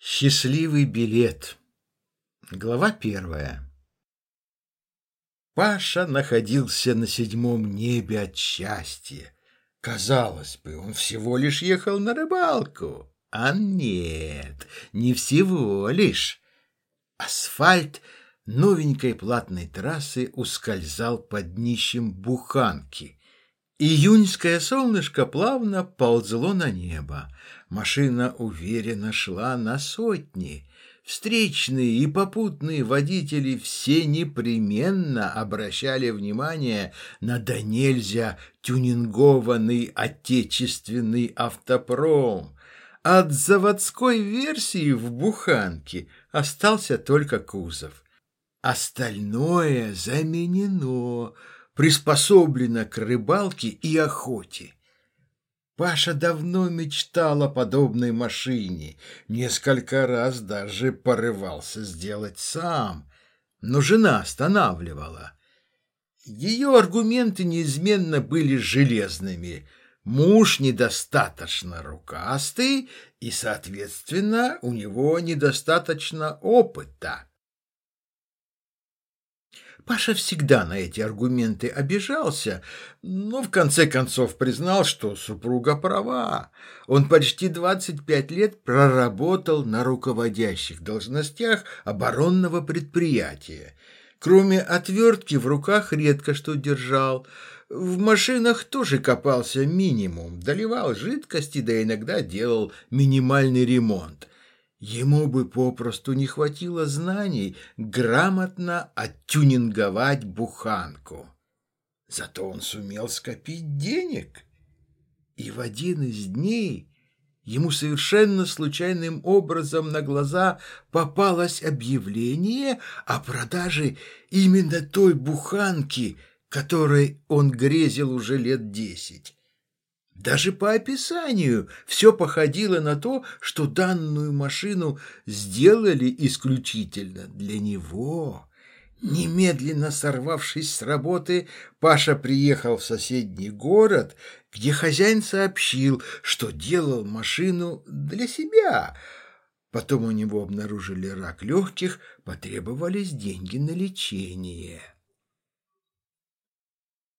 Счастливый билет. Глава первая. Паша находился на седьмом небе от счастья. Казалось бы, он всего лишь ехал на рыбалку. А нет, не всего лишь. Асфальт новенькой платной трассы ускользал под днищем буханки. Июньское солнышко плавно ползло на небо. Машина уверенно шла на сотни. Встречные и попутные водители все непременно обращали внимание на да нельзя тюнингованный отечественный автопром. От заводской версии в буханке остался только кузов. Остальное заменено – приспособлена к рыбалке и охоте. Паша давно мечтал о подобной машине, несколько раз даже порывался сделать сам, но жена останавливала. Ее аргументы неизменно были железными. Муж недостаточно рукастый, и, соответственно, у него недостаточно опыта. Паша всегда на эти аргументы обижался, но в конце концов признал, что супруга права. Он почти 25 лет проработал на руководящих должностях оборонного предприятия. Кроме отвертки в руках редко что держал. В машинах тоже копался минимум, доливал жидкости, да иногда делал минимальный ремонт. Ему бы попросту не хватило знаний грамотно оттюнинговать буханку. Зато он сумел скопить денег. И в один из дней ему совершенно случайным образом на глаза попалось объявление о продаже именно той буханки, которой он грезил уже лет десять. Даже по описанию все походило на то, что данную машину сделали исключительно для него. Немедленно сорвавшись с работы, Паша приехал в соседний город, где хозяин сообщил, что делал машину для себя. Потом у него обнаружили рак легких, потребовались деньги на лечение.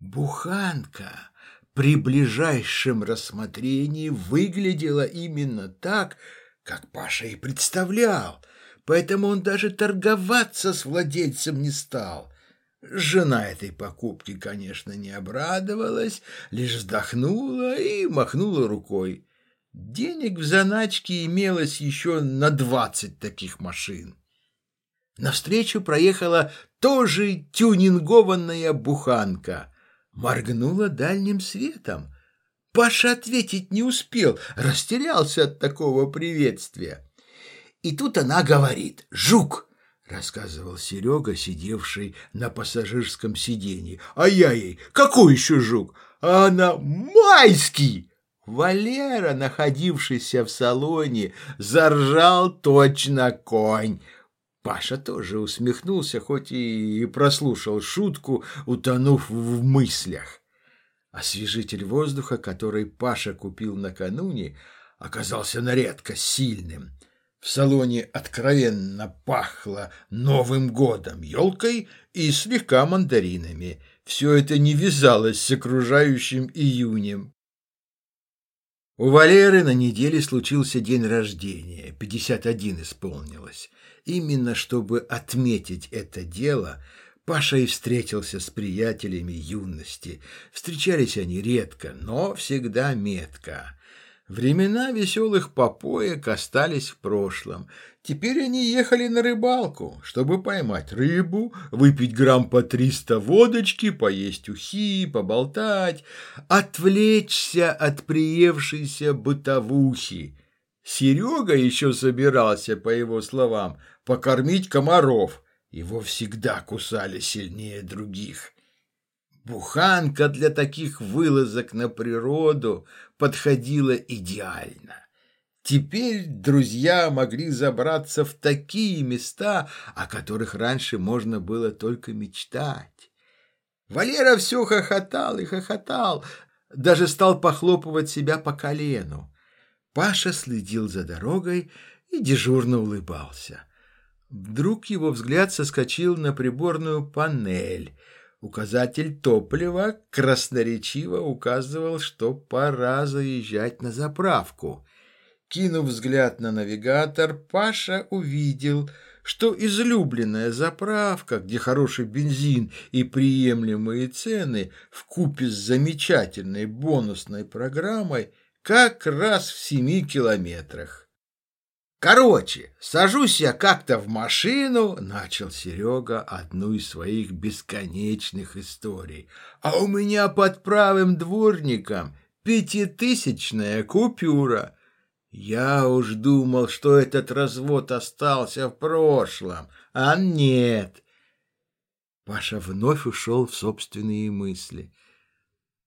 Буханка при ближайшем рассмотрении выглядела именно так, как Паша и представлял, поэтому он даже торговаться с владельцем не стал. Жена этой покупки, конечно, не обрадовалась, лишь вздохнула и махнула рукой. Денег в заначке имелось еще на двадцать таких машин. Навстречу проехала тоже тюнингованная буханка — моргнула дальним светом. Паша ответить не успел, растерялся от такого приветствия. И тут она говорит «Жук!» — рассказывал Серега, сидевший на пассажирском сиденье. А я ей «Какой еще жук?» А она «Майский!» Валера, находившийся в салоне, заржал точно конь. Паша тоже усмехнулся, хоть и прослушал шутку, утонув в мыслях. Освежитель воздуха, который Паша купил накануне, оказался на редкость сильным. В салоне откровенно пахло Новым годом, елкой и слегка мандаринами. Все это не вязалось с окружающим июнем. У Валеры на неделе случился день рождения, 51 исполнилось. Именно чтобы отметить это дело, Паша и встретился с приятелями юности. Встречались они редко, но всегда метко. Времена веселых попоек остались в прошлом. Теперь они ехали на рыбалку, чтобы поймать рыбу, выпить грамм по триста водочки, поесть ухи, поболтать, отвлечься от приевшейся бытовухи. Серега еще собирался, по его словам, покормить комаров. Его всегда кусали сильнее других. Буханка для таких вылазок на природу подходила идеально. Теперь друзья могли забраться в такие места, о которых раньше можно было только мечтать. Валера все хохотал и хохотал, даже стал похлопывать себя по колену. Паша следил за дорогой и дежурно улыбался. Вдруг его взгляд соскочил на приборную панель. Указатель топлива красноречиво указывал, что пора заезжать на заправку. Кинув взгляд на навигатор, Паша увидел, что излюбленная заправка, где хороший бензин и приемлемые цены в купе с замечательной бонусной программой, как раз в семи километрах. Короче, сажусь я как-то в машину, начал Серега одну из своих бесконечных историй. А у меня под правым дворником пятитысячная купюра. Я уж думал, что этот развод остался в прошлом, а нет. Паша вновь ушел в собственные мысли.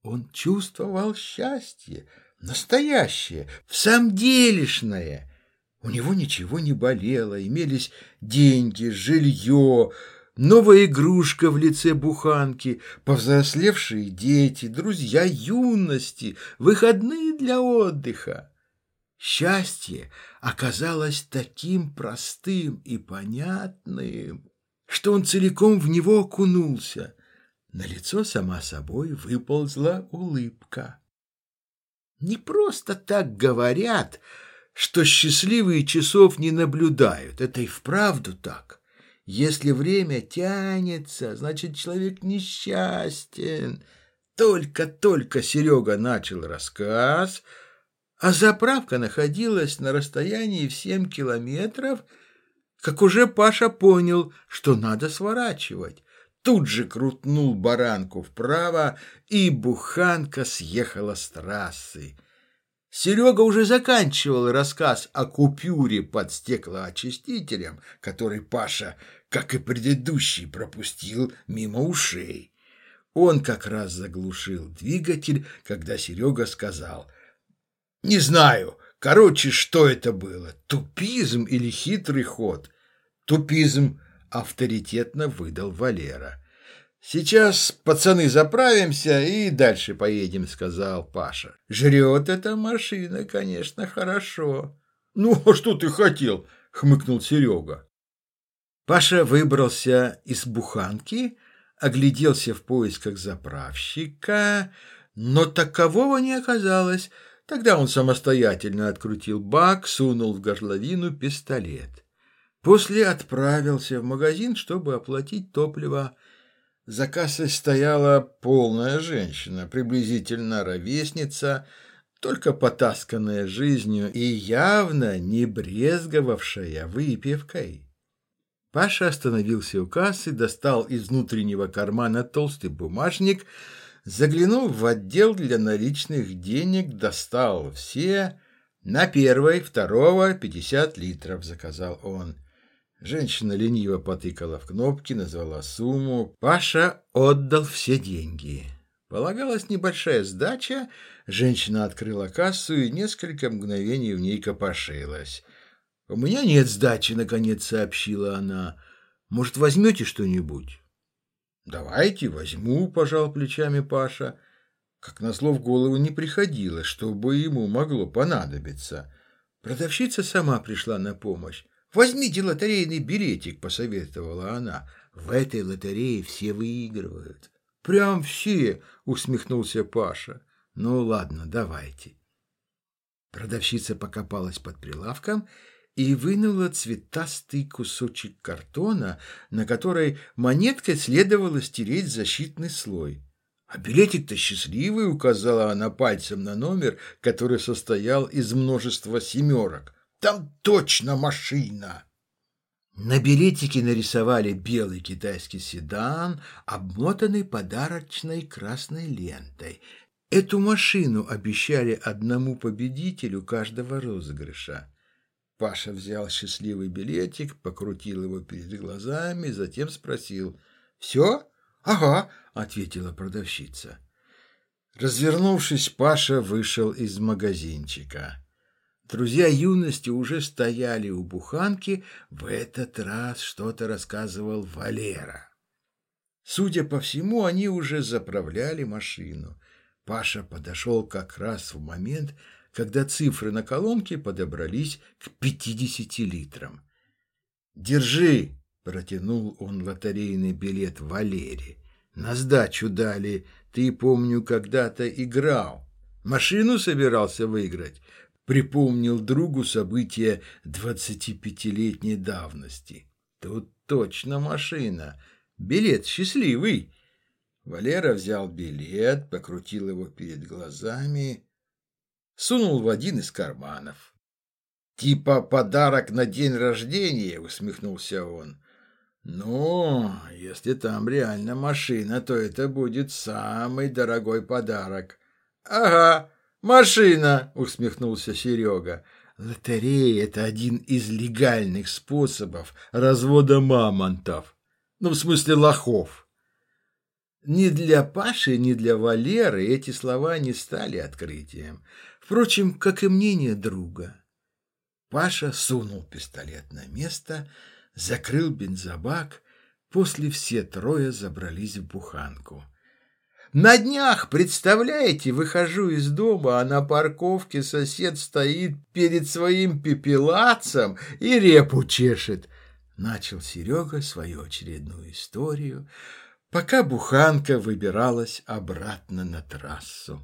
Он чувствовал счастье, настоящее, в самом делешное. У него ничего не болело, имелись деньги, жилье, новая игрушка в лице буханки, повзрослевшие дети, друзья юности, выходные для отдыха. Счастье оказалось таким простым и понятным, что он целиком в него окунулся. На лицо сама собой выползла улыбка. Не просто так говорят — что счастливые часов не наблюдают. Это и вправду так. Если время тянется, значит, человек несчастен. Только-только Серега начал рассказ, а заправка находилась на расстоянии в семь километров, как уже Паша понял, что надо сворачивать. Тут же крутнул баранку вправо, и буханка съехала с трассы. Серега уже заканчивал рассказ о купюре под стеклоочистителем, который Паша, как и предыдущий, пропустил мимо ушей. Он как раз заглушил двигатель, когда Серега сказал «Не знаю, короче, что это было, тупизм или хитрый ход?» «Тупизм», — авторитетно выдал Валера. «Сейчас, пацаны, заправимся и дальше поедем», — сказал Паша. «Жрет эта машина, конечно, хорошо». «Ну, а что ты хотел?» — хмыкнул Серега. Паша выбрался из буханки, огляделся в поисках заправщика, но такового не оказалось. Тогда он самостоятельно открутил бак, сунул в горловину пистолет. После отправился в магазин, чтобы оплатить топливо за кассой стояла полная женщина, приблизительно ровесница, только потасканная жизнью и явно не брезговавшая выпивкой. Паша остановился у кассы, достал из внутреннего кармана толстый бумажник, заглянул в отдел для наличных денег, достал все. На первой, второго, пятьдесят литров, заказал он. Женщина лениво потыкала в кнопки, назвала сумму. Паша отдал все деньги. Полагалась небольшая сдача. Женщина открыла кассу и несколько мгновений в ней копошилась. «У меня нет сдачи», — наконец сообщила она. «Может, возьмете что-нибудь?» «Давайте, возьму», — пожал плечами Паша. Как назло в голову не приходило, чтобы ему могло понадобиться. Продавщица сама пришла на помощь. «Возьмите лотерейный билетик», — посоветовала она. «В этой лотерее все выигрывают». «Прям все», — усмехнулся Паша. «Ну ладно, давайте». Продавщица покопалась под прилавком и вынула цветастый кусочек картона, на который монеткой следовало стереть защитный слой. «А билетик-то счастливый», — указала она пальцем на номер, который состоял из множества семерок. Там точно машина!» На билетике нарисовали белый китайский седан, обмотанный подарочной красной лентой. Эту машину обещали одному победителю каждого розыгрыша. Паша взял счастливый билетик, покрутил его перед глазами, затем спросил «Все?» «Ага», — ответила продавщица. Развернувшись, Паша вышел из магазинчика. Друзья юности уже стояли у буханки, в этот раз что-то рассказывал Валера. Судя по всему, они уже заправляли машину. Паша подошел как раз в момент, когда цифры на колонке подобрались к 50 литрам. «Держи!» — протянул он лотерейный билет Валере. «На сдачу дали. Ты, помню, когда-то играл. Машину собирался выиграть?» Припомнил другу события двадцатипятилетней давности. «Тут точно машина. Билет счастливый!» Валера взял билет, покрутил его перед глазами, сунул в один из карманов. «Типа подарок на день рождения», — усмехнулся он. «Ну, если там реально машина, то это будет самый дорогой подарок». «Ага, машина», — усмехнулся Серега. «Лотерея — это один из легальных способов развода мамонтов. Ну, в смысле лохов». Ни для Паши, ни для Валеры эти слова не стали открытием. Впрочем, как и мнение друга. Паша сунул пистолет на место, закрыл бензобак, после все трое забрались в буханку. На днях, представляете, выхожу из дома, а на парковке сосед стоит перед своим пепелацем и репу чешет. Начал Серега свою очередную историю, пока буханка выбиралась обратно на трассу.